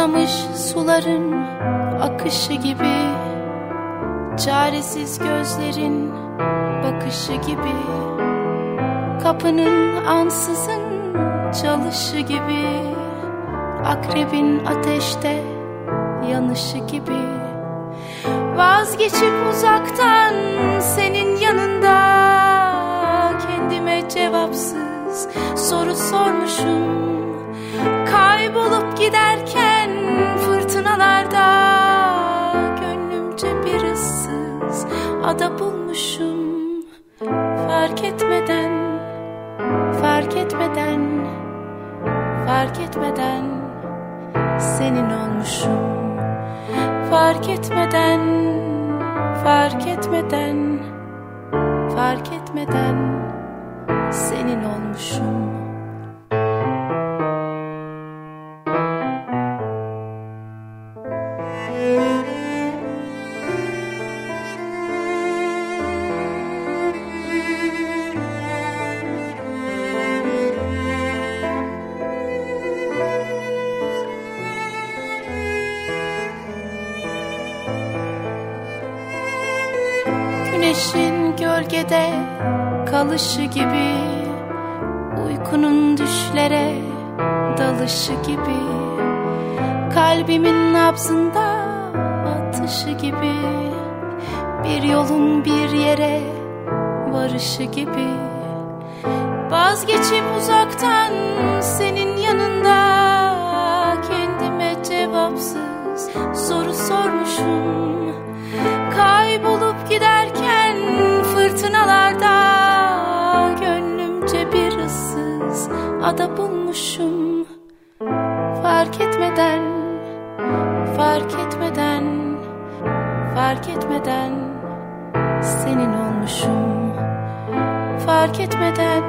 Susamış suların akışı gibi Çaresiz gözlerin bakışı gibi Kapının ansızın çalışı gibi Akrebin ateşte yanışı gibi. Vazgeçip uzaktan senin yanında Kendime cevapsız soru sormuşum. Kaybolup giderken ada bulmuşum Fark etmeden, fark etmeden, fark etmeden Senin olmuşum. Fark etmeden, fark etmeden, fark etmeden Senin olmuşum Güneşin gölgede kalışı gibi Uykunun düşlere dalışı gibi Kalbimin nabzında atışı gibi Bir yolun bir yere varışı gibi. Vazgeçip uzaktan senin yanında ıssız ada bulmuşum. Fark etmeden, fark etmeden, fark etmeden Senin olmuşum. Fark etmeden,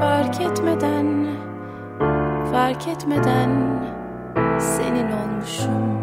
fark etmeden, fark etmeden Senin olmuşum